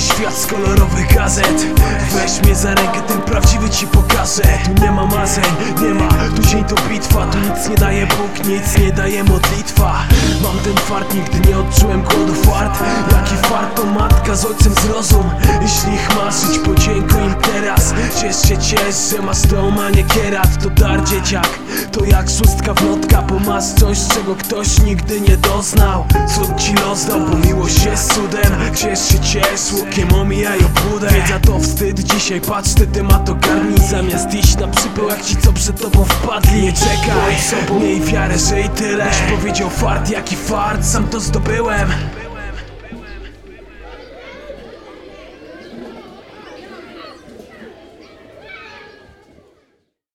świat z kolorowych gazet. Weź mnie za rękę, ten prawdziwy ci pokażę. Tu nie ma marzeń, nie ma, tu dzień to bitwa. Tu nic nie daje Bóg, nic nie daje modlitwa. Mam ten fart, nigdy nie odczułem głodu fart. Jaki fart to matka z ojcem zrozum Jeśli ich marzyć, podziękuj im teraz. Ciesz się, ciesz, że masz dom, a nie kierat. To dar dzieciak, to jak szóstka wlotka Bo masz coś, czego ktoś nigdy nie doznał. Co ci los dał, bo miłość jest Ciesz się, ciesz, łukiem omijaj Wiedza to wstyd, dzisiaj patrz, ty temat ogarnij Zamiast iść na przypał, jak ci co przed tobą wpadli. Nie czekaj, sobą miej wiarę, i tyle. Byś powiedział fart, jaki fart, sam to zdobyłem